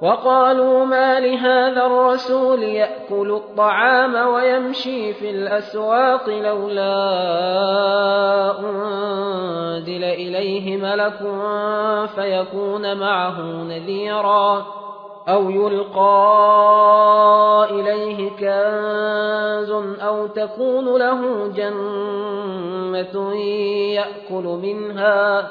وقالوا ما لهذا الرسول يأكل الطعام ويمشي في الأسواق لولا أنزل إليه ملك فيكون معه نذيرا أو يلقى إليه كنز أو تكون له جنة يأكل منها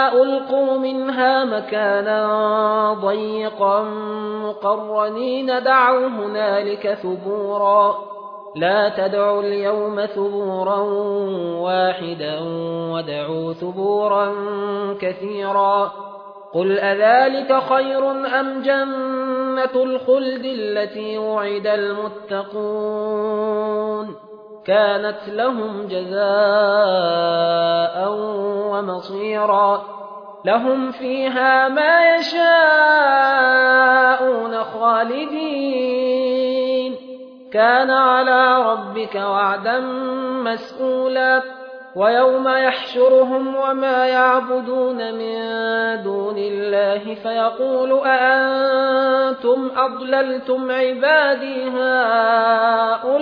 مكانا ضيقا مقرنين دعوا هنالك ثبورا. لا تدعوا اليوم ثبورا واحدا ودعوا ثبورا كثيرا. قل أذلك خير أم جنة الخلد التي وعد المتقون؟ كانت لهم جزاء ومصيرا. لهم فيها ما يشاءون خالدين. كان على ربك وعدا مسئولا ويوم يحشرهم وما يعبدون من دون الله فيقول أأنتم أضللتم عبادي هؤلاء؟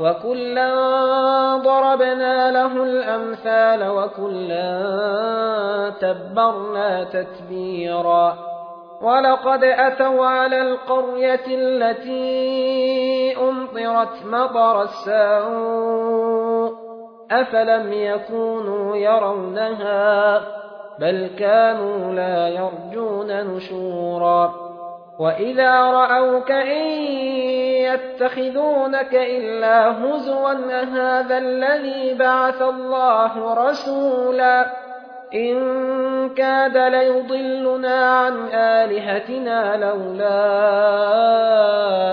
وكلا ضربنا له الأمثال وكلا تبرنا تتبيرا ولقد أتوا على القرية التي أمطرت مطر السوء أفلم يكونوا يرونها بل كانوا لا يرجون نشورا وإذا رأوك إن يتخذونك إلا هزوا هذا الذي بعث الله رسولا إن كاد ليضلنا عن آلهتنا لولا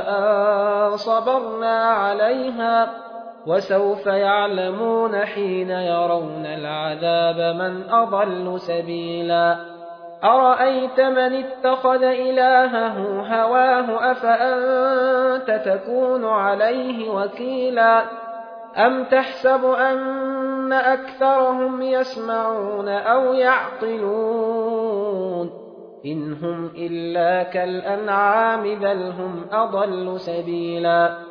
أن صبرنا عليها وسوف يعلمون حين يرون العذاب من أضل سبيلا أرأيت من اتخذ إلهه هواه أفأنت تكون عليه وكيلا أم تحسب أن أكثرهم يسمعون أو يعقلون إن هم إلا كالأنعام بل هم أضل سبيلا